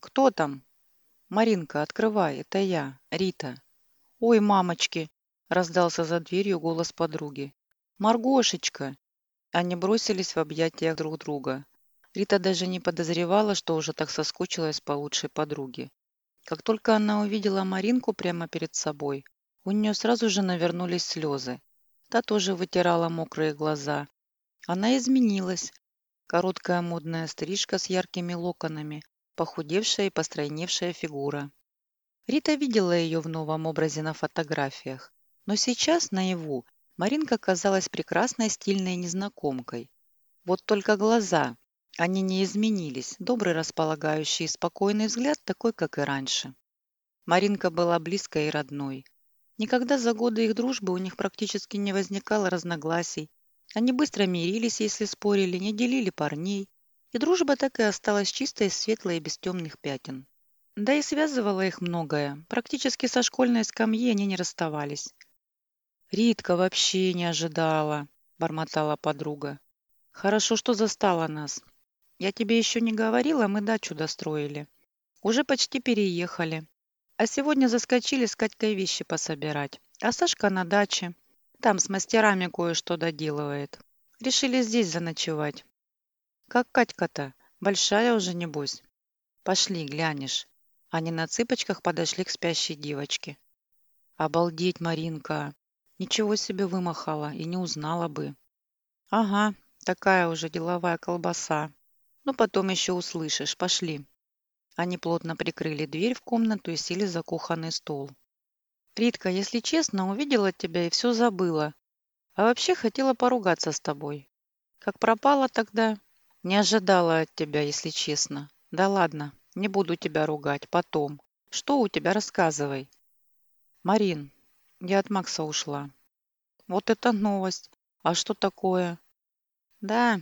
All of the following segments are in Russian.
«Кто там?» «Маринка, открывай, это я, Рита». «Ой, мамочки!» – раздался за дверью голос подруги. «Маргошечка!» Они бросились в объятия друг друга. Рита даже не подозревала, что уже так соскучилась по лучшей подруге. Как только она увидела Маринку прямо перед собой, у нее сразу же навернулись слезы. Та тоже вытирала мокрые глаза. Она изменилась. Короткая модная стрижка с яркими локонами, похудевшая и постройневшая фигура. Рита видела ее в новом образе на фотографиях, но сейчас, наяву, Маринка казалась прекрасной стильной незнакомкой. Вот только глаза, они не изменились, добрый располагающий и спокойный взгляд такой, как и раньше. Маринка была близкой и родной. Никогда за годы их дружбы у них практически не возникало разногласий. Они быстро мирились, если спорили, не делили парней. И дружба так и осталась чистой, светлой и без темных пятен. Да и связывало их многое. Практически со школьной скамьи они не расставались. «Ритка вообще не ожидала», – бормотала подруга. «Хорошо, что застала нас. Я тебе еще не говорила, мы дачу достроили. Уже почти переехали. А сегодня заскочили с Катькой вещи пособирать. А Сашка на даче. Там с мастерами кое-что доделывает. Решили здесь заночевать. Как Катька-то? Большая уже, небось? Пошли, глянешь. Они на цыпочках подошли к спящей девочке. Обалдеть, Маринка. Ничего себе вымахала и не узнала бы. Ага, такая уже деловая колбаса. Ну, потом еще услышишь. Пошли». Они плотно прикрыли дверь в комнату и сели за кухонный стол. «Ритка, если честно, увидела тебя и все забыла. А вообще хотела поругаться с тобой. Как пропала тогда? Не ожидала от тебя, если честно. Да ладно, не буду тебя ругать. Потом. Что у тебя? Рассказывай». «Марин, я от Макса ушла». «Вот это новость. А что такое?» «Да,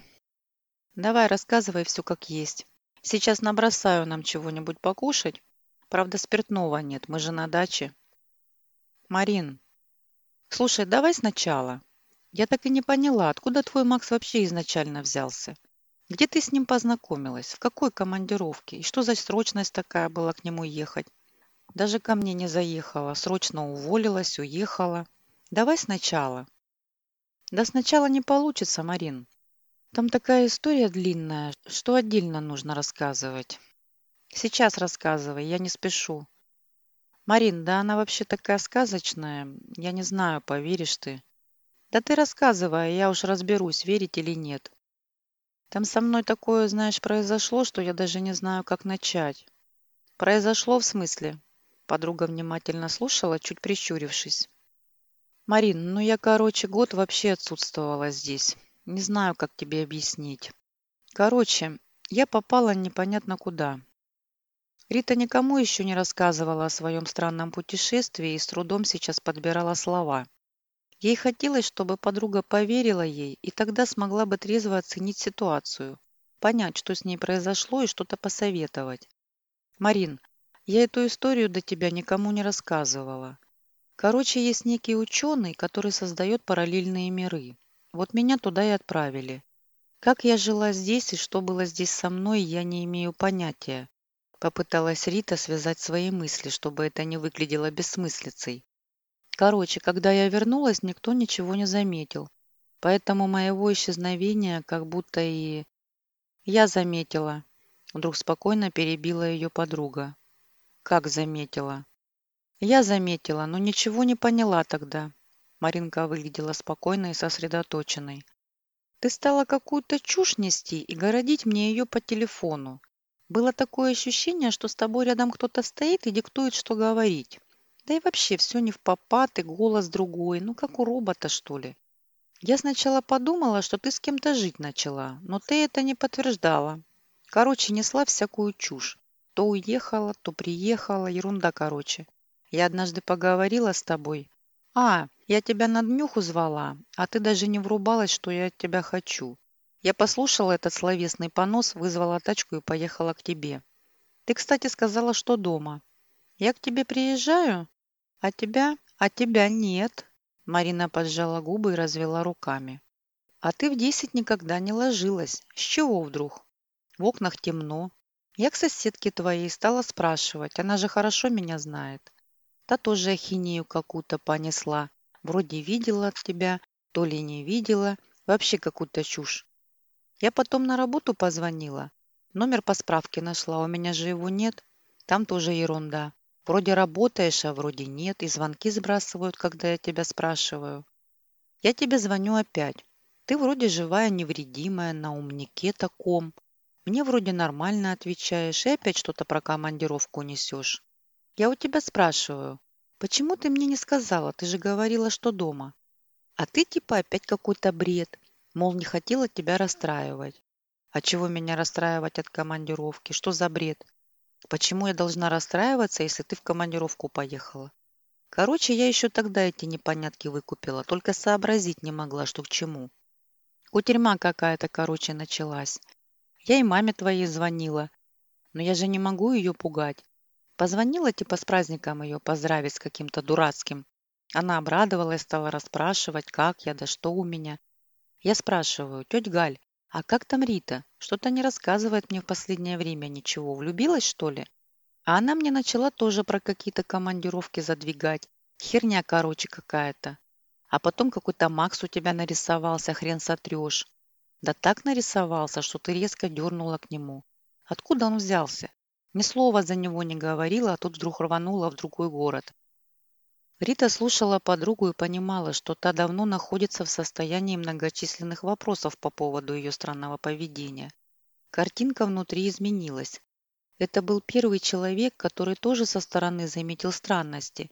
Давай, рассказывай все как есть. Сейчас набросаю нам чего-нибудь покушать. Правда, спиртного нет, мы же на даче. Марин, слушай, давай сначала. Я так и не поняла, откуда твой Макс вообще изначально взялся. Где ты с ним познакомилась? В какой командировке? И что за срочность такая была к нему ехать? Даже ко мне не заехала, срочно уволилась, уехала. Давай сначала. Да сначала не получится, Марин. Там такая история длинная, что отдельно нужно рассказывать. Сейчас рассказывай, я не спешу. Марин, да она вообще такая сказочная. Я не знаю, поверишь ты. Да ты рассказывай, я уж разберусь, верить или нет. Там со мной такое, знаешь, произошло, что я даже не знаю, как начать. Произошло в смысле? Подруга внимательно слушала, чуть прищурившись. Марин, ну я, короче, год вообще отсутствовала здесь. Не знаю, как тебе объяснить. Короче, я попала непонятно куда. Рита никому еще не рассказывала о своем странном путешествии и с трудом сейчас подбирала слова. Ей хотелось, чтобы подруга поверила ей и тогда смогла бы трезво оценить ситуацию, понять, что с ней произошло и что-то посоветовать. «Марин, я эту историю до тебя никому не рассказывала. Короче, есть некий ученый, который создает параллельные миры. Вот меня туда и отправили. Как я жила здесь и что было здесь со мной, я не имею понятия. Попыталась Рита связать свои мысли, чтобы это не выглядело бессмыслицей. Короче, когда я вернулась, никто ничего не заметил. Поэтому моего исчезновения как будто и... Я заметила. Вдруг спокойно перебила ее подруга. Как заметила? Я заметила, но ничего не поняла тогда. Маринка выглядела спокойной и сосредоточенной. «Ты стала какую-то чушь нести и городить мне ее по телефону. Было такое ощущение, что с тобой рядом кто-то стоит и диктует, что говорить. Да и вообще все не в попад и голос другой, ну как у робота, что ли. Я сначала подумала, что ты с кем-то жить начала, но ты это не подтверждала. Короче, несла всякую чушь. То уехала, то приехала, ерунда короче. Я однажды поговорила с тобой, «А, я тебя на днюху звала, а ты даже не врубалась, что я от тебя хочу. Я послушала этот словесный понос, вызвала тачку и поехала к тебе. Ты, кстати, сказала, что дома. Я к тебе приезжаю, а тебя, а тебя нет». Марина поджала губы и развела руками. «А ты в десять никогда не ложилась. С чего вдруг? В окнах темно. Я к соседке твоей стала спрашивать, она же хорошо меня знает. Та тоже ахинею какую-то понесла. Вроде видела от тебя, то ли не видела, вообще какую-то чушь. Я потом на работу позвонила. Номер по справке нашла, у меня же его нет. Там тоже ерунда. Вроде работаешь, а вроде нет, и звонки сбрасывают, когда я тебя спрашиваю. Я тебе звоню опять. Ты вроде живая, невредимая, на умнике таком. Мне вроде нормально отвечаешь, и опять что-то про командировку несешь. Я у тебя спрашиваю, почему ты мне не сказала? Ты же говорила, что дома. А ты типа опять какой-то бред. Мол, не хотела тебя расстраивать. А чего меня расстраивать от командировки? Что за бред? Почему я должна расстраиваться, если ты в командировку поехала? Короче, я еще тогда эти непонятки выкупила, только сообразить не могла, что к чему. Кутерьма какая-то, короче, началась. Я и маме твоей звонила, но я же не могу ее пугать. Позвонила типа с праздником ее поздравить с каким-то дурацким. Она обрадовалась, стала расспрашивать, как я, да что у меня. Я спрашиваю, тетя Галь, а как там Рита? Что-то не рассказывает мне в последнее время ничего. Влюбилась, что ли? А она мне начала тоже про какие-то командировки задвигать. Херня, короче, какая-то. А потом какой-то Макс у тебя нарисовался, хрен сотрешь. Да так нарисовался, что ты резко дернула к нему. Откуда он взялся? Ни слова за него не говорила, а тут вдруг рванула в другой город. Рита слушала подругу и понимала, что та давно находится в состоянии многочисленных вопросов по поводу ее странного поведения. Картинка внутри изменилась. Это был первый человек, который тоже со стороны заметил странности.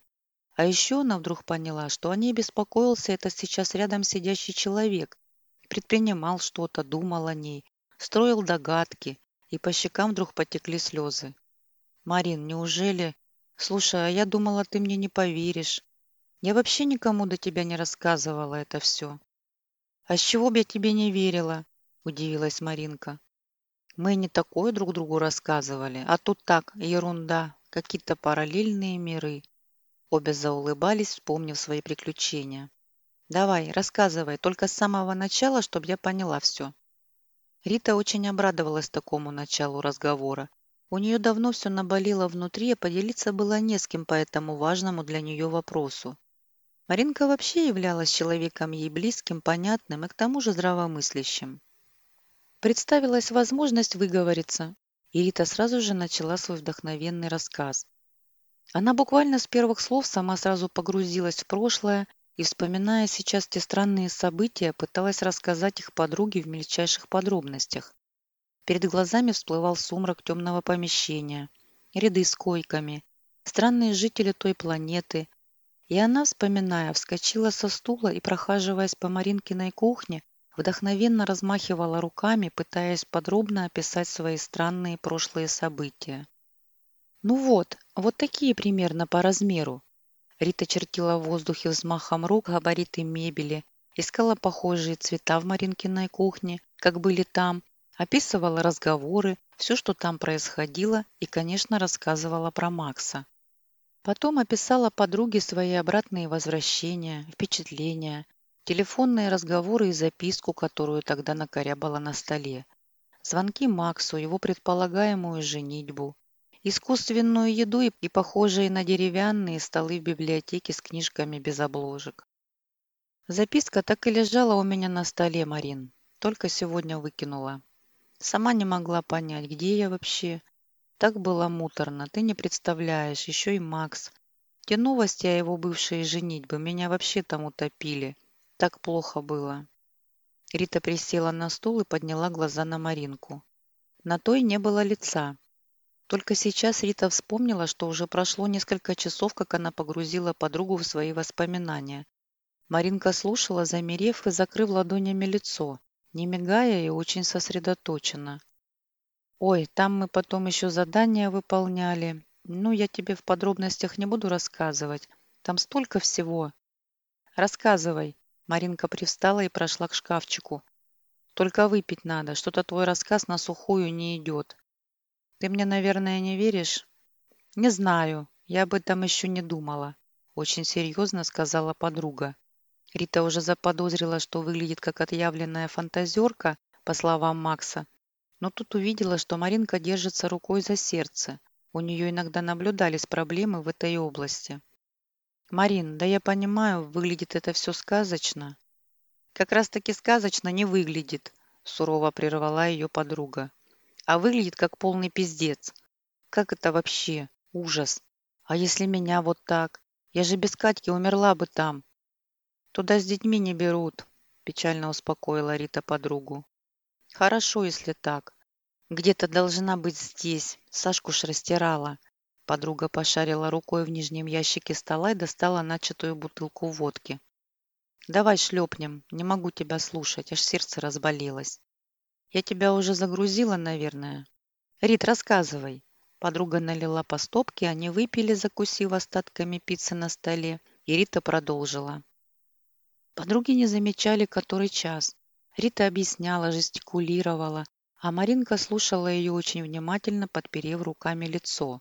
А еще она вдруг поняла, что о ней беспокоился этот сейчас рядом сидящий человек, предпринимал что-то, думал о ней, строил догадки, и по щекам вдруг потекли слезы. «Марин, неужели...» Слушай, а я думала, ты мне не поверишь. Я вообще никому до тебя не рассказывала это все. А с чего бы я тебе не верила? Удивилась Маринка. Мы не такое друг другу рассказывали, а тут так, ерунда, какие-то параллельные миры. Обе заулыбались, вспомнив свои приключения. Давай, рассказывай, только с самого начала, чтобы я поняла все. Рита очень обрадовалась такому началу разговора у нее давно все наболело внутри, а поделиться было не с кем по этому важному для нее вопросу. Маринка вообще являлась человеком ей близким, понятным и к тому же здравомыслящим. Представилась возможность выговориться, и Рита сразу же начала свой вдохновенный рассказ. Она буквально с первых слов сама сразу погрузилась в прошлое и, вспоминая сейчас те странные события, пыталась рассказать их подруге в мельчайших подробностях. Перед глазами всплывал сумрак темного помещения, ряды с койками, странные жители той планеты. И она, вспоминая, вскочила со стула и, прохаживаясь по Маринкиной кухне, вдохновенно размахивала руками, пытаясь подробно описать свои странные прошлые события. «Ну вот, вот такие примерно по размеру». Рита чертила в воздухе взмахом рук габариты мебели, искала похожие цвета в Маринкиной кухне, как были там, Описывала разговоры, все, что там происходило, и, конечно, рассказывала про Макса. Потом описала подруге свои обратные возвращения, впечатления, телефонные разговоры и записку, которую тогда накорябала на столе, звонки Максу, его предполагаемую женитьбу, искусственную еду и, похожие на деревянные столы в библиотеке с книжками без обложек. Записка так и лежала у меня на столе, Марин, только сегодня выкинула. Сама не могла понять, где я вообще. Так было муторно, ты не представляешь, еще и Макс. Те новости о его бывшей женитьбе меня вообще там утопили. Так плохо было. Рита присела на стул и подняла глаза на Маринку. На той не было лица. Только сейчас Рита вспомнила, что уже прошло несколько часов, как она погрузила подругу в свои воспоминания. Маринка слушала, замерев и закрыв ладонями лицо не мигая и очень сосредоточенно. «Ой, там мы потом еще задания выполняли. Ну, я тебе в подробностях не буду рассказывать. Там столько всего». «Рассказывай». Маринка привстала и прошла к шкафчику. «Только выпить надо. Что-то твой рассказ на сухую не идет. Ты мне, наверное, не веришь?» «Не знаю. Я об этом еще не думала», — очень серьезно сказала подруга. Рита уже заподозрила, что выглядит как отъявленная фантазерка, по словам Макса, Но тут увидела, что Маринка держится рукой за сердце. У нее иногда наблюдались проблемы в этой области. «Марин, да я понимаю, выглядит это все сказочно». «Как раз-таки сказочно не выглядит», – сурово прервала ее подруга. «А выглядит как полный пиздец. Как это вообще? Ужас. А если меня вот так? Я же без Катьки умерла бы там. Туда с детьми не берут, печально успокоила Рита подругу. Хорошо, если так. Где-то должна быть здесь. Сашку ж растирала. Подруга пошарила рукой в нижнем ящике стола и достала начатую бутылку водки. «Давай шлепнем. Не могу тебя слушать, аж сердце разболелось. Я тебя уже загрузила, наверное. Рит, рассказывай. Подруга налила по стопке, они выпили, закусив остатками пиццы на столе, и Рита продолжила. Подруги не замечали, который час. Рита объясняла, жестикулировала, а Маринка слушала ее очень внимательно, подперев руками лицо.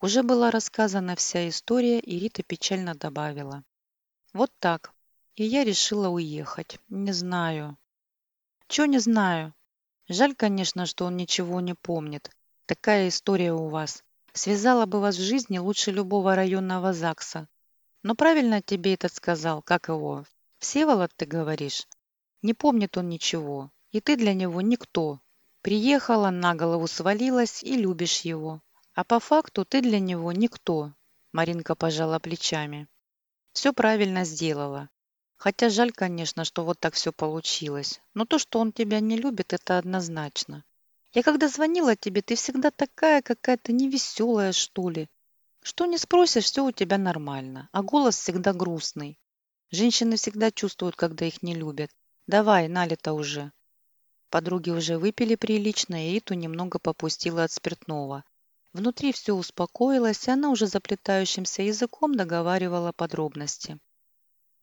Уже была рассказана вся история, и Рита печально добавила. «Вот так. И я решила уехать. Не знаю». «Чего не знаю? Жаль, конечно, что он ничего не помнит. Такая история у вас. Связала бы вас в жизни лучше любого районного ЗАГСа. Но правильно тебе этот сказал, как его? Всеволод, ты говоришь? Не помнит он ничего. И ты для него никто. Приехала, на голову свалилась и любишь его. А по факту ты для него никто. Маринка пожала плечами. Все правильно сделала. Хотя жаль, конечно, что вот так все получилось. Но то, что он тебя не любит, это однозначно. Я когда звонила тебе, ты всегда такая какая-то невеселая, что ли. Что не спросишь, все у тебя нормально, а голос всегда грустный. Женщины всегда чувствуют, когда их не любят. Давай, налито уже. Подруги уже выпили прилично, и Иту немного попустила от спиртного. Внутри все успокоилось, и она уже заплетающимся языком договаривала подробности.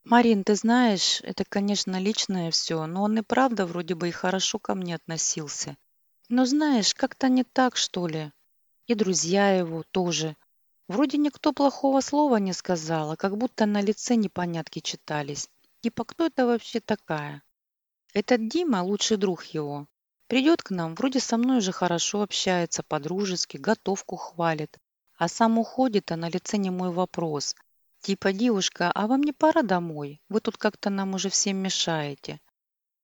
«Марин, ты знаешь, это, конечно, личное все, но он и правда вроде бы и хорошо ко мне относился. Но знаешь, как-то не так, что ли. И друзья его тоже. Вроде никто плохого слова не сказал, а как будто на лице непонятки читались. Типа, кто это вообще такая? Этот Дима, лучший друг его, придет к нам, вроде со мной уже хорошо общается, по-дружески, готовку хвалит. А сам уходит, а на лице не мой вопрос. Типа, девушка, а вам не пора домой? Вы тут как-то нам уже всем мешаете.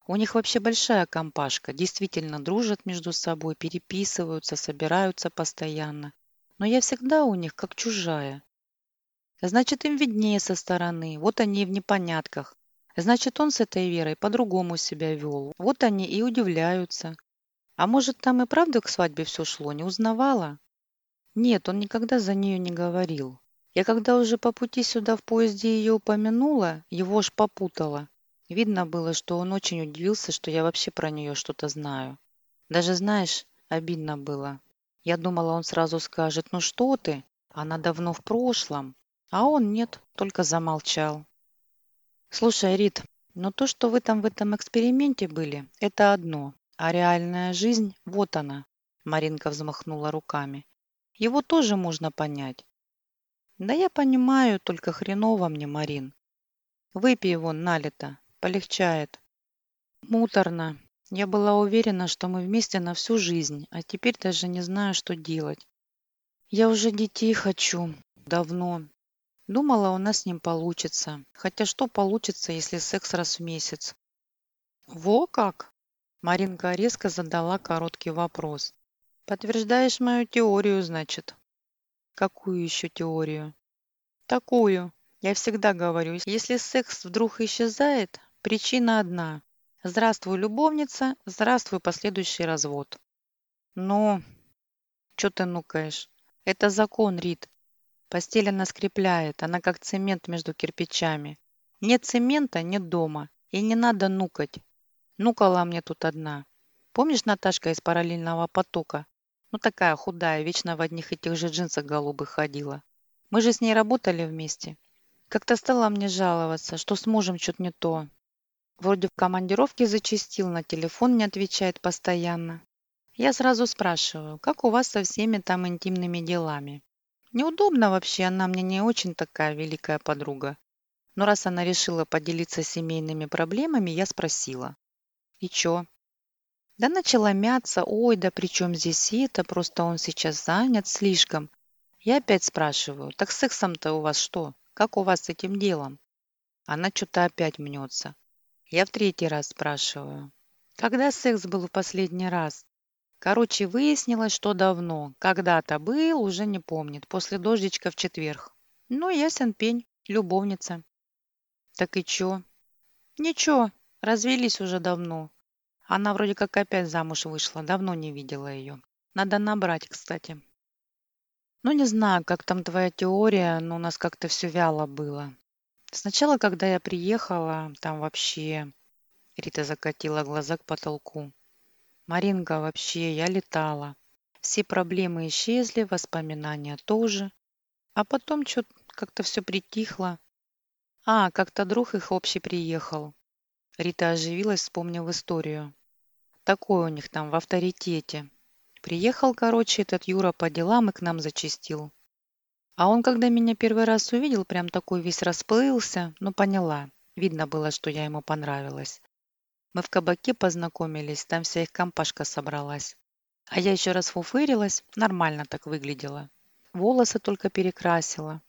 У них вообще большая компашка, действительно дружат между собой, переписываются, собираются постоянно. Но я всегда у них как чужая. Значит, им виднее со стороны, вот они и в непонятках. Значит, он с этой Верой по-другому себя вел. Вот они и удивляются. А может, там и правда к свадьбе все шло, не узнавала? Нет, он никогда за нее не говорил. Я когда уже по пути сюда в поезде ее упомянула, его аж попутала. Видно было, что он очень удивился, что я вообще про нее что-то знаю. Даже, знаешь, обидно было. Я думала, он сразу скажет, ну что ты, она давно в прошлом. А он нет, только замолчал. Слушай, Рит, но то, что вы там в этом эксперименте были, это одно. А реальная жизнь, вот она. Маринка взмахнула руками. Его тоже можно понять. Да я понимаю, только хреново мне, Марин. Выпей его налито, Полегчает. Муторно. Я была уверена, что мы вместе на всю жизнь, а теперь даже не знаю, что делать. Я уже детей хочу. Давно. Думала, у нас с ним получится. Хотя что получится, если секс раз в месяц? Во как? Маринка резко задала короткий вопрос. Подтверждаешь мою теорию, значит? Какую еще теорию? Такую. Я всегда говорю, если секс вдруг исчезает, Причина одна. Здравствуй, любовница, здравствуй, последующий развод. Ну, что ты нукаешь? Это закон, Рит. Постель она скрепляет, она как цемент между кирпичами. Нет цемента, нет дома. И не надо нукать. Нукала мне тут одна. Помнишь Наташка из параллельного потока? Ну такая худая, вечно в одних этих же джинсах голубых ходила. Мы же с ней работали вместе. Как-то стала мне жаловаться, что с мужем что-то не то. Вроде в командировке зачастил, на телефон не отвечает постоянно. Я сразу спрашиваю, как у вас со всеми там интимными делами? Неудобно вообще, она мне не очень такая великая подруга. Но раз она решила поделиться семейными проблемами, я спросила. И чё? Да начала мяться, ой, да при чем здесь это, просто он сейчас занят слишком. Я опять спрашиваю, так сексом-то у вас что? Как у вас с этим делом? Она что-то опять мнется. Я в третий раз спрашиваю. Когда секс был в последний раз? Короче, выяснилось, что давно. Когда-то был, уже не помнит. После дождичка в четверг. Ну, ясен пень, любовница. Так и чё? Ничего, развелись уже давно. Она вроде как опять замуж вышла, давно не видела ее. Надо набрать, кстати. Ну, не знаю, как там твоя теория, но у нас как-то все вяло было. Сначала, когда я приехала, там вообще... Рита закатила глаза к потолку. Маринка, вообще, я летала. Все проблемы исчезли, воспоминания тоже. А потом что-то как-то все притихло. А, как-то друг их общий приехал. Рита оживилась, вспомнив историю. Такой у них там в авторитете. Приехал, короче, этот Юра по делам и к нам зачистил. А он, когда меня первый раз увидел, прям такой весь расплылся, ну, поняла. Видно было, что я ему понравилась. Мы в кабаке познакомились, там вся их компашка собралась. А я еще раз фуфырилась, нормально так выглядела. Волосы только перекрасила.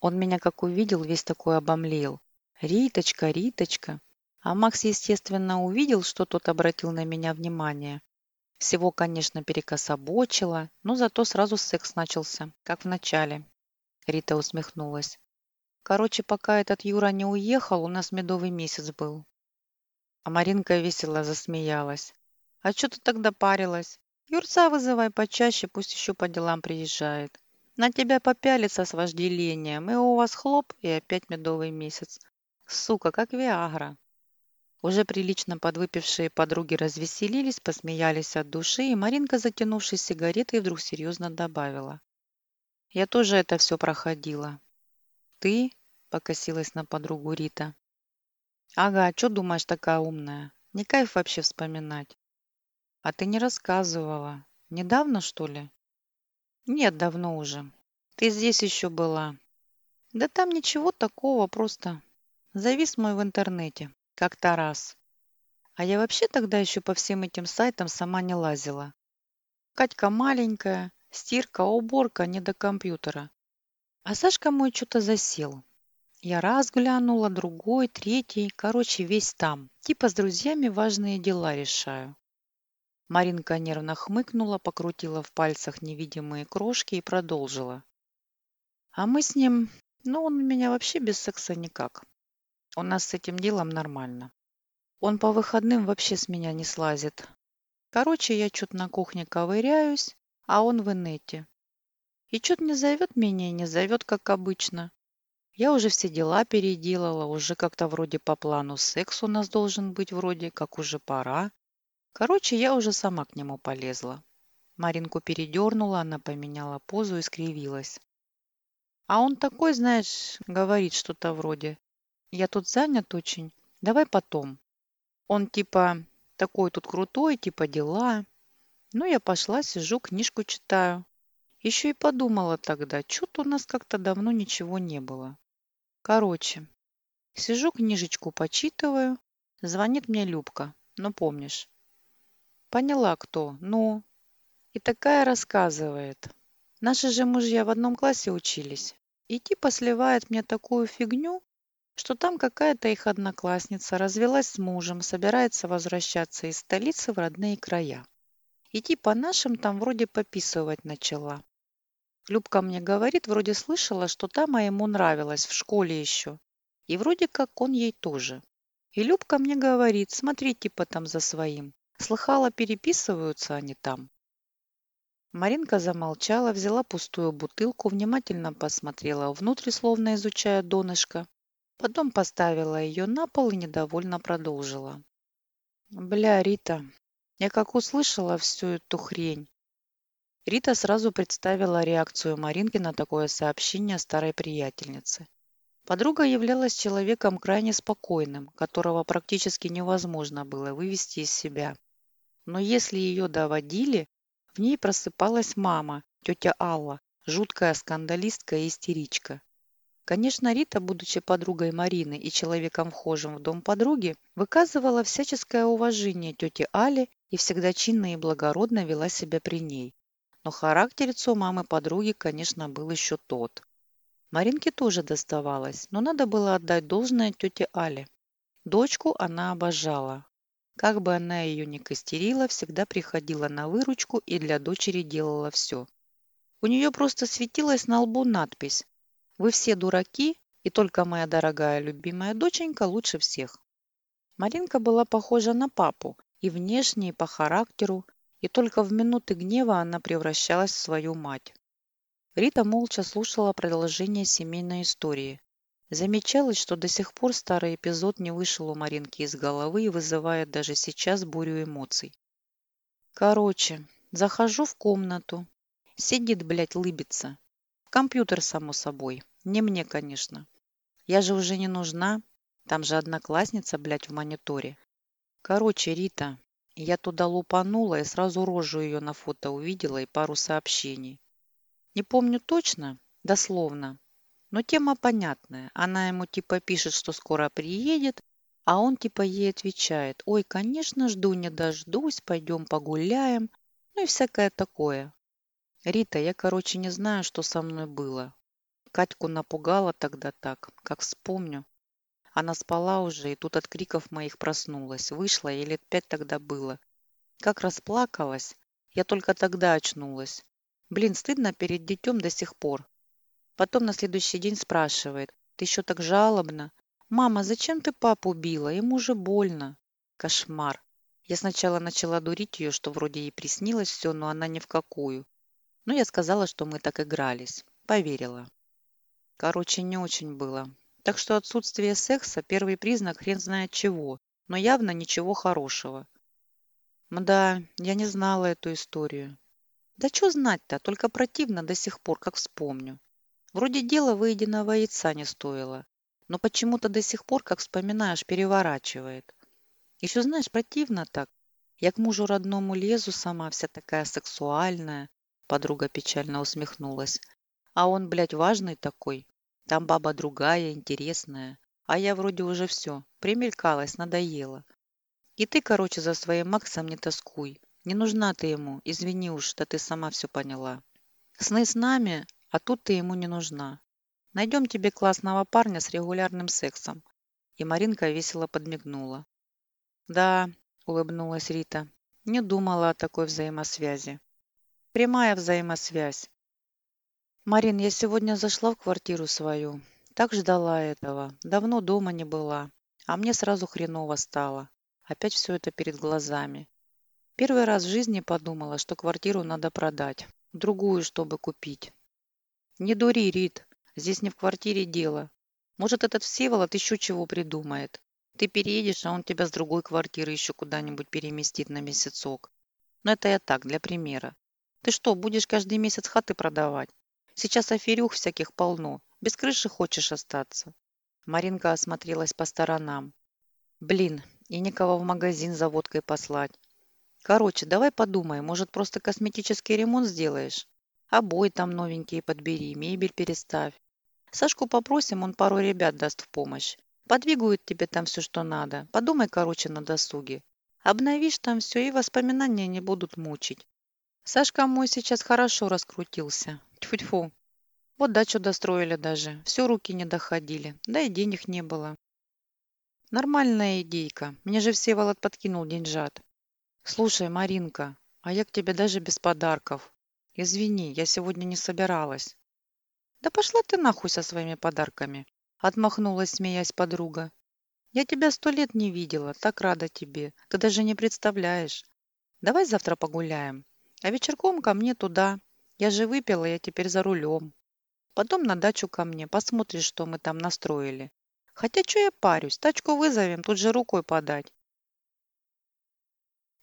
Он меня как увидел, весь такой обомлел. «Риточка, Риточка!» А Макс, естественно, увидел, что тот обратил на меня внимание. Всего, конечно, перекособочило, но зато сразу секс начался, как в начале. Рита усмехнулась. Короче, пока этот Юра не уехал, у нас медовый месяц был. А Маринка весело засмеялась. А что ты тогда парилась? Юрца вызывай почаще, пусть еще по делам приезжает. На тебя попялится с вожделением, и у вас хлоп, и опять медовый месяц. Сука, как Виагра. Уже прилично подвыпившие подруги развеселились, посмеялись от души, и Маринка, затянувшись сигаретой, вдруг серьезно добавила. «Я тоже это все проходила». «Ты?» – покосилась на подругу Рита. «Ага, что думаешь такая умная? Не кайф вообще вспоминать». «А ты не рассказывала. Недавно, что ли?» «Нет, давно уже. Ты здесь еще была». «Да там ничего такого, просто завис мой в интернете. Как-то раз. А я вообще тогда еще по всем этим сайтам сама не лазила. Катька маленькая, стирка, уборка не до компьютера. А Сашка мой что-то засел. Я раз глянула, другой, третий, короче, весь там. Типа с друзьями важные дела решаю. Маринка нервно хмыкнула, покрутила в пальцах невидимые крошки и продолжила. А мы с ним... Ну, он у меня вообще без секса никак. У нас с этим делом нормально. Он по выходным вообще с меня не слазит. Короче, я что-то на кухне ковыряюсь, а он в инете. И что-то не зовет меня не зовет, как обычно. Я уже все дела переделала, уже как-то вроде по плану секс у нас должен быть вроде, как уже пора. Короче, я уже сама к нему полезла. Маринку передернула, она поменяла позу и скривилась. А он такой, знаешь, говорит что-то вроде я тут занят очень, давай потом. Он типа такой тут крутой, типа дела. Ну, я пошла, сижу, книжку читаю. Еще и подумала тогда, что-то у нас как-то давно ничего не было. Короче, сижу, книжечку почитываю. Звонит мне Любка, ну помнишь. Поняла, кто, ну. И такая рассказывает. Наши же мужья в одном классе учились. И типа сливает мне такую фигню, что там какая-то их одноклассница развелась с мужем, собирается возвращаться из столицы в родные края. Идти по нашим там вроде пописывать начала. Любка мне говорит, вроде слышала, что там ему нравилось в школе еще. И вроде как он ей тоже. И Любка мне говорит, смотри типа там за своим. Слыхала, переписываются они там. Маринка замолчала, взяла пустую бутылку, внимательно посмотрела внутрь, словно изучая донышко, Потом поставила ее на пол и недовольно продолжила. «Бля, Рита, я как услышала всю эту хрень». Рита сразу представила реакцию Маринки на такое сообщение старой приятельницы. Подруга являлась человеком крайне спокойным, которого практически невозможно было вывести из себя. Но если ее доводили, в ней просыпалась мама, тетя Алла, жуткая скандалистка и истеричка. Конечно, Рита, будучи подругой Марины и человеком вхожим в дом подруги, выказывала всяческое уважение тете Але и всегда чинно и благородно вела себя при ней. Но характерец у мамы подруги, конечно, был еще тот. Маринке тоже доставалось, но надо было отдать должное тете Але. Дочку она обожала. Как бы она ее ни костерила, всегда приходила на выручку и для дочери делала все. У нее просто светилась на лбу надпись «Вы все дураки, и только моя дорогая любимая доченька лучше всех». Маринка была похожа на папу и внешне, и по характеру, и только в минуты гнева она превращалась в свою мать. Рита молча слушала продолжение семейной истории. Замечалось, что до сих пор старый эпизод не вышел у Маринки из головы и вызывает даже сейчас бурю эмоций. Короче, захожу в комнату. Сидит, блядь, лыбится. Компьютер, само собой. Не мне, конечно. Я же уже не нужна. Там же одноклассница, блядь, в мониторе. Короче, Рита, я туда лупанула и сразу рожу ее на фото увидела и пару сообщений. Не помню точно, дословно, но тема понятная. Она ему типа пишет, что скоро приедет, а он типа ей отвечает, ой, конечно, жду не дождусь, пойдем погуляем, ну и всякое такое. Рита, я, короче, не знаю, что со мной было. Катьку напугала тогда так, как вспомню. Она спала уже, и тут от криков моих проснулась. Вышла, ей лет пять тогда было. Как расплакалась, я только тогда очнулась. Блин, стыдно перед детем до сих пор. Потом на следующий день спрашивает. Ты еще так жалобно. Мама, зачем ты папу била? Ему же больно. Кошмар. Я сначала начала дурить ее, что вроде ей приснилось все, но она ни в какую. Но я сказала, что мы так игрались. Поверила. Короче, не очень было. Так что отсутствие секса – первый признак хрен знает чего, но явно ничего хорошего. Мда, я не знала эту историю. Да что знать-то, только противно до сих пор, как вспомню. Вроде дело выеденного яйца не стоило, но почему-то до сих пор, как вспоминаешь, переворачивает. Еще, знаешь, противно так. Я к мужу родному лезу сама, вся такая сексуальная. Подруга печально усмехнулась. А он, блядь, важный такой. Там баба другая, интересная. А я вроде уже все, примелькалась, надоело. И ты, короче, за своим Максом не тоскуй. Не нужна ты ему, извини уж, что ты сама все поняла. Сны с нами, а тут ты ему не нужна. Найдем тебе классного парня с регулярным сексом. И Маринка весело подмигнула. Да, улыбнулась Рита, не думала о такой взаимосвязи. Прямая взаимосвязь. «Марин, я сегодня зашла в квартиру свою. Так ждала этого. Давно дома не была. А мне сразу хреново стало. Опять все это перед глазами. Первый раз в жизни подумала, что квартиру надо продать. Другую, чтобы купить. Не дури, Рит. Здесь не в квартире дело. Может, этот Всеволод еще чего придумает. Ты переедешь, а он тебя с другой квартиры еще куда-нибудь переместит на месяцок. Но это я так, для примера. Ты что, будешь каждый месяц хаты продавать? Сейчас аферюх всяких полно. Без крыши хочешь остаться?» Маринка осмотрелась по сторонам. «Блин, и никого в магазин за водкой послать. Короче, давай подумаем, может, просто косметический ремонт сделаешь? Обои там новенькие подбери, мебель переставь. Сашку попросим, он пару ребят даст в помощь. Подвигают тебе там все, что надо. Подумай, короче, на досуге. Обновишь там все, и воспоминания не будут мучить. Сашка мой сейчас хорошо раскрутился. Тьфу-тьфу. Вот дачу достроили даже. Все руки не доходили. Да и денег не было. Нормальная идейка. Мне же Всеволод подкинул деньжат. Слушай, Маринка, а я к тебе даже без подарков. Извини, я сегодня не собиралась. Да пошла ты нахуй со своими подарками. Отмахнулась, смеясь подруга. Я тебя сто лет не видела, так рада тебе. Ты даже не представляешь. Давай завтра погуляем. А вечерком ко мне туда, я же выпила, я теперь за рулем. Потом на дачу ко мне, посмотришь, что мы там настроили. Хотя что я парюсь, тачку вызовем, тут же рукой подать.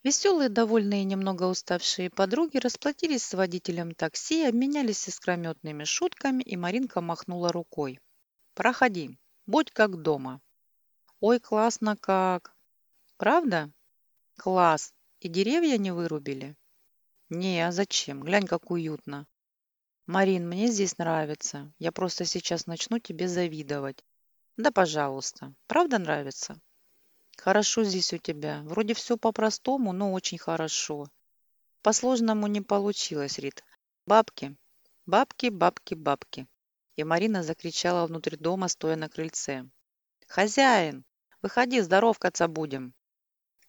Веселые, довольные и немного уставшие подруги расплатились с водителем такси, обменялись искрометными шутками, и Маринка махнула рукой. «Проходи, будь как дома». «Ой, классно как!» «Правда?» «Класс! И деревья не вырубили?» «Не, а зачем? Глянь, как уютно!» Марин, мне здесь нравится. Я просто сейчас начну тебе завидовать. Да, пожалуйста. Правда нравится? Хорошо здесь у тебя. Вроде все по-простому, но очень хорошо. По-сложному не получилось, Рит. Бабки, бабки, бабки, бабки. И Марина закричала внутрь дома, стоя на крыльце. «Хозяин, выходи, здоровкаться будем!»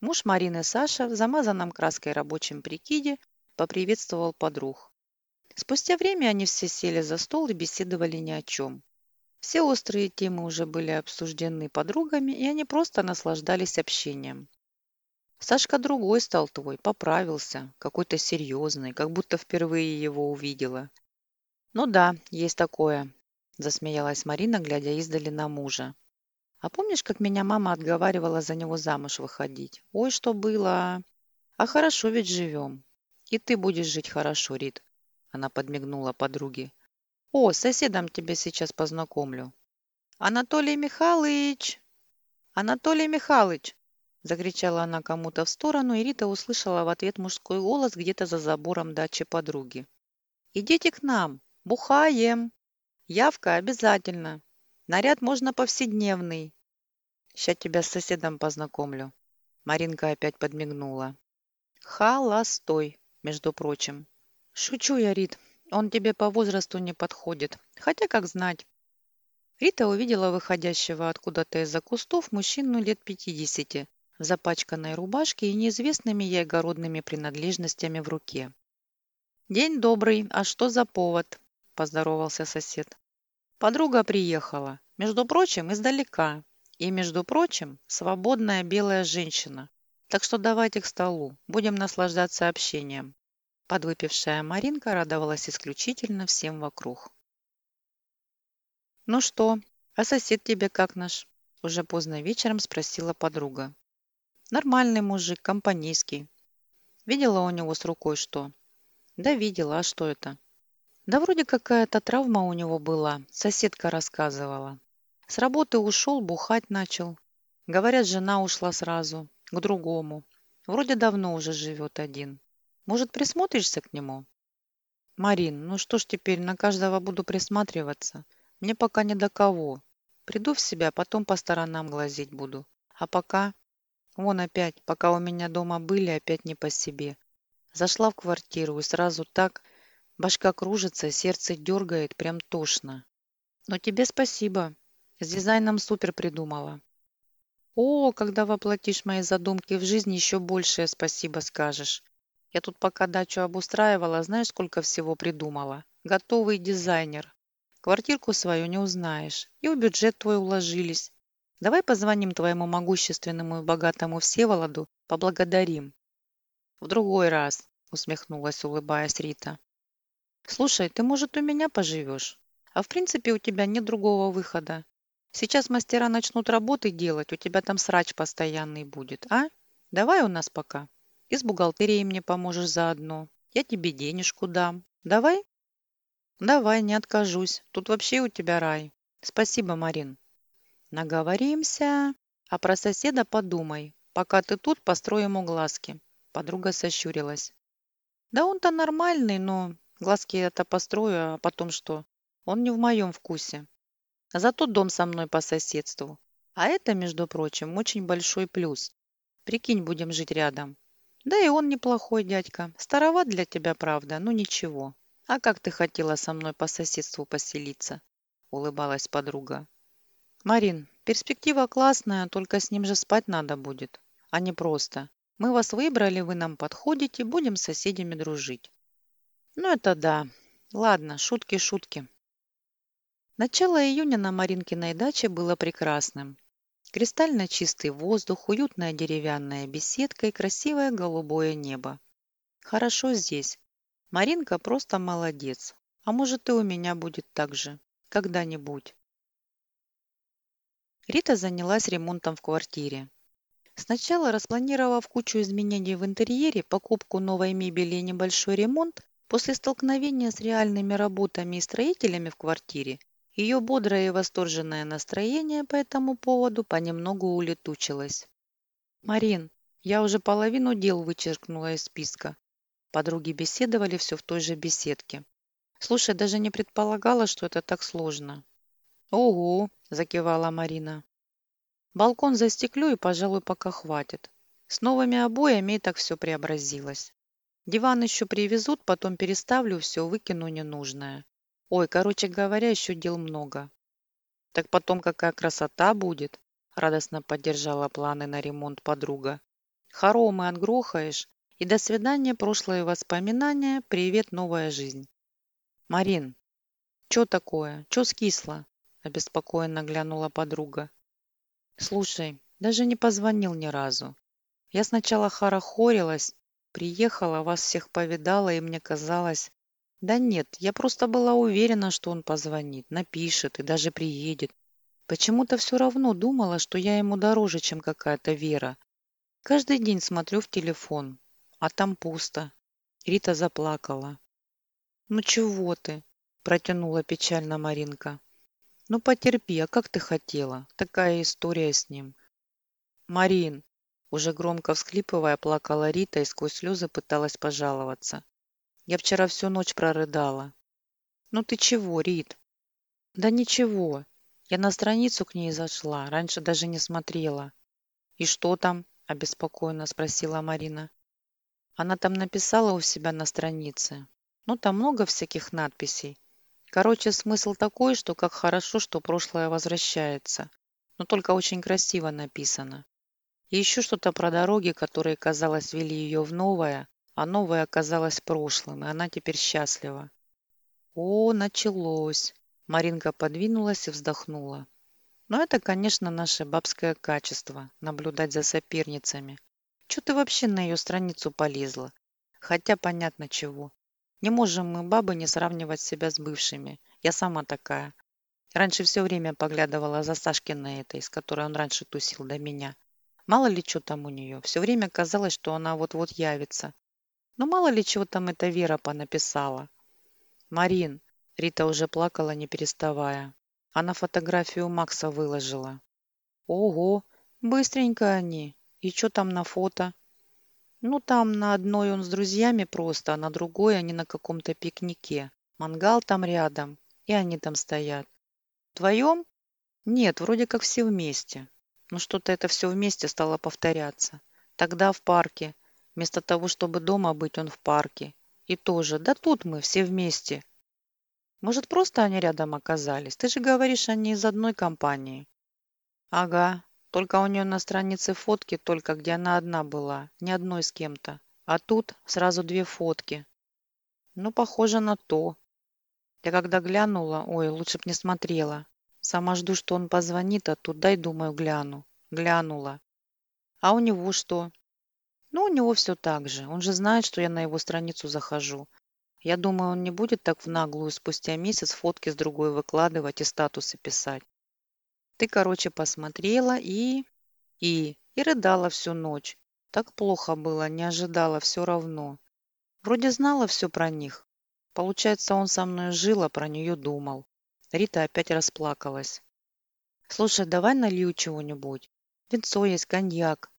Муж Марины Саша в замазанном краской рабочем прикиде поприветствовал подруг. Спустя время они все сели за стол и беседовали ни о чем. Все острые темы уже были обсуждены подругами, и они просто наслаждались общением. Сашка другой стал твой, поправился, какой-то серьезный, как будто впервые его увидела. Ну да, есть такое, засмеялась Марина, глядя издали на мужа. А помнишь, как меня мама отговаривала за него замуж выходить? Ой, что было. А хорошо ведь живем. И ты будешь жить хорошо, Рит. Она подмигнула подруге. О, с соседом тебя сейчас познакомлю. Анатолий Михайлович! Анатолий Михайлович! Закричала она кому-то в сторону, и Рита услышала в ответ мужской голос где-то за забором дачи подруги. «Идите к нам! Бухаем! Явка обязательно! Наряд можно повседневный!» «Сейчас тебя с соседом познакомлю!» Маринка опять подмигнула. «Холостой, между прочим!» «Шучу я, Рит, он тебе по возрасту не подходит. Хотя, как знать. Рита увидела выходящего откуда-то из-за кустов мужчину лет пятидесяти в запачканной рубашке и неизвестными ей огородными принадлежностями в руке. «День добрый, а что за повод?» – поздоровался сосед. Подруга приехала, между прочим, издалека. И, между прочим, свободная белая женщина. Так что давайте к столу, будем наслаждаться общением. Подвыпившая Маринка радовалась исключительно всем вокруг. «Ну что, а сосед тебе как наш?» Уже поздно вечером спросила подруга. «Нормальный мужик, компанейский. Видела у него с рукой что?» «Да видела, а что это?» «Да вроде какая-то травма у него была, соседка рассказывала. С работы ушел, бухать начал. Говорят, жена ушла сразу, к другому. Вроде давно уже живет один. Может, присмотришься к нему? Марин, ну что ж теперь, на каждого буду присматриваться. Мне пока не до кого. Приду в себя, потом по сторонам глазеть буду. А пока... Вон опять, пока у меня дома были, опять не по себе. Зашла в квартиру и сразу так... Башка кружится, сердце дергает, прям тошно. Но тебе спасибо. С дизайном супер придумала. О, когда воплотишь мои задумки в жизнь, еще большее спасибо скажешь. Я тут пока дачу обустраивала, знаешь, сколько всего придумала? Готовый дизайнер. Квартирку свою не узнаешь. И в бюджет твой уложились. Давай позвоним твоему могущественному и богатому Всеволоду, поблагодарим. В другой раз, усмехнулась, улыбаясь Рита. Слушай, ты, может, у меня поживешь? А в принципе у тебя нет другого выхода. Сейчас мастера начнут работы делать, у тебя там срач постоянный будет, а? Давай у нас пока. И с бухгалтерией мне поможешь заодно. Я тебе денежку дам. Давай? Давай, не откажусь. Тут вообще у тебя рай. Спасибо, Марин. Наговоримся. А про соседа подумай. Пока ты тут, построим глазки. Подруга сощурилась. Да он-то нормальный, но глазки это построю, а потом что? Он не в моем вкусе. Зато дом со мной по соседству. А это, между прочим, очень большой плюс. Прикинь, будем жить рядом. Да и он неплохой дядька. Староват для тебя, правда, ну ничего. А как ты хотела со мной по соседству поселиться? Улыбалась подруга. Марин, перспектива классная, только с ним же спать надо будет. А не просто. Мы вас выбрали, вы нам подходите, будем с соседями дружить. Ну это да. Ладно, шутки-шутки. Начало июня на Маринкиной даче было прекрасным. Кристально чистый воздух, уютная деревянная беседка и красивое голубое небо. Хорошо здесь. Маринка просто молодец. А может и у меня будет так же. Когда-нибудь. Рита занялась ремонтом в квартире. Сначала, распланировав кучу изменений в интерьере, покупку новой мебели и небольшой ремонт, после столкновения с реальными работами и строителями в квартире, ее бодрое и восторженное настроение по этому поводу понемногу улетучилось. «Марин, я уже половину дел вычеркнула из списка». Подруги беседовали все в той же беседке. Слушай, даже не предполагала, что это так сложно. Ого, закивала Марина. Балкон застеклю и, пожалуй, пока хватит. С новыми обоями и так все преобразилось. Диван еще привезут, потом переставлю все, выкину ненужное. Ой, короче говоря, еще дел много. Так потом какая красота будет, радостно поддержала планы на ремонт подруга. Хоромы отгрохаешь, и до свидания прошлые воспоминания, привет новая жизнь. Марин, что такое? Что скисло? Обеспокоенно глянула подруга. Слушай, даже не позвонил ни разу. Я сначала хорохорилась, приехала, вас всех повидала, и мне казалось... Да нет, я просто была уверена, что он позвонит, напишет и даже приедет. Почему-то все равно думала, что я ему дороже, чем какая-то Вера. Каждый день смотрю в телефон, а там пусто. Рита заплакала. «Ну чего ты?» – протянула печально Маринка. «Ну потерпи, а как ты хотела? Такая история с ним». «Марин!» – уже громко всхлипывая, плакала Рита и сквозь слезы пыталась пожаловаться. «Я вчера всю ночь прорыдала». «Ну ты чего, Рит?» «Да ничего. Я на страницу к ней зашла, раньше даже не смотрела». «И что там?» – обеспокоенно спросила Марина. Она там написала у себя на странице. Ну, там много всяких надписей. Короче, смысл такой, что как хорошо, что прошлое возвращается. Но только очень красиво написано. И еще что-то про дороги, которые, казалось, вели ее в новое, а новое оказалось прошлым, и она теперь счастлива. О, началось. Маринка подвинулась и вздохнула. Но это, конечно, наше бабское качество – наблюдать за соперницами. Че ты вообще на ее страницу полезла? Хотя понятно чего. Не можем мы, бабы, не сравнивать себя с бывшими. Я сама такая. Раньше все время поглядывала за Сашкиной этой, с которой он раньше тусил до меня. Мало ли что там у нее. Все время казалось, что она вот-вот явится. Но мало ли чего там эта Вера понаписала. Марин, Рита уже плакала, не переставая. Она фотографию Макса выложила. Ого, быстренько они. И что там на фото? Ну, там на одной он с друзьями просто, а на другой они на каком-то пикнике. Мангал там рядом, и они там стоят. Вдвоем? Нет, вроде как все вместе. Но что-то это все вместе стало повторяться. Тогда в парке. Вместо того, чтобы дома быть, он в парке. И тоже, да тут мы все вместе. Может, просто они рядом оказались? Ты же говоришь, они из одной компании. Ага, только у нее на странице фотки только, где она одна была, ни одной с кем-то. А тут сразу две фотки. Ну, похоже на то. Я когда глянула, ой, лучше б не смотрела. Сама жду, что он позвонит, а тут дай, думаю, гляну. Глянула. А у него что? Ну, у него все так же. Он же знает, что я на его страницу захожу. Я думаю, он не будет так в наглую спустя месяц фотки с другой выкладывать и статусы писать. Ты, короче, посмотрела и... И... И рыдала всю ночь. Так плохо было, не ожидала все равно. Вроде знала все про них. Получается, он со мной жил, а про нее думал. Рита опять расплакалась. «Слушай, давай налью чего-нибудь. Винцо есть, коньяк.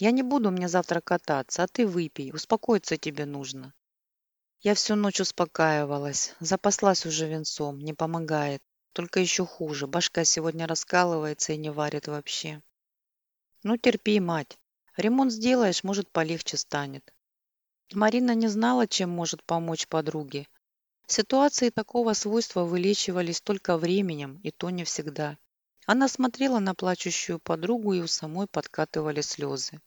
Я не буду мне завтра кататься, а ты выпей. Успокоиться тебе нужно». Я всю ночь успокаивалась. Запаслась уже венцом, не помогает. Только еще хуже. Башка сегодня раскалывается и не варит вообще. Ну, терпи, мать. Ремонт сделаешь, может, полегче станет. Марина не знала, чем может помочь подруге. Ситуации такого свойства вылечивались только временем, и то не всегда. Она смотрела на плачущую подругу, и у самой подкатывали слезы.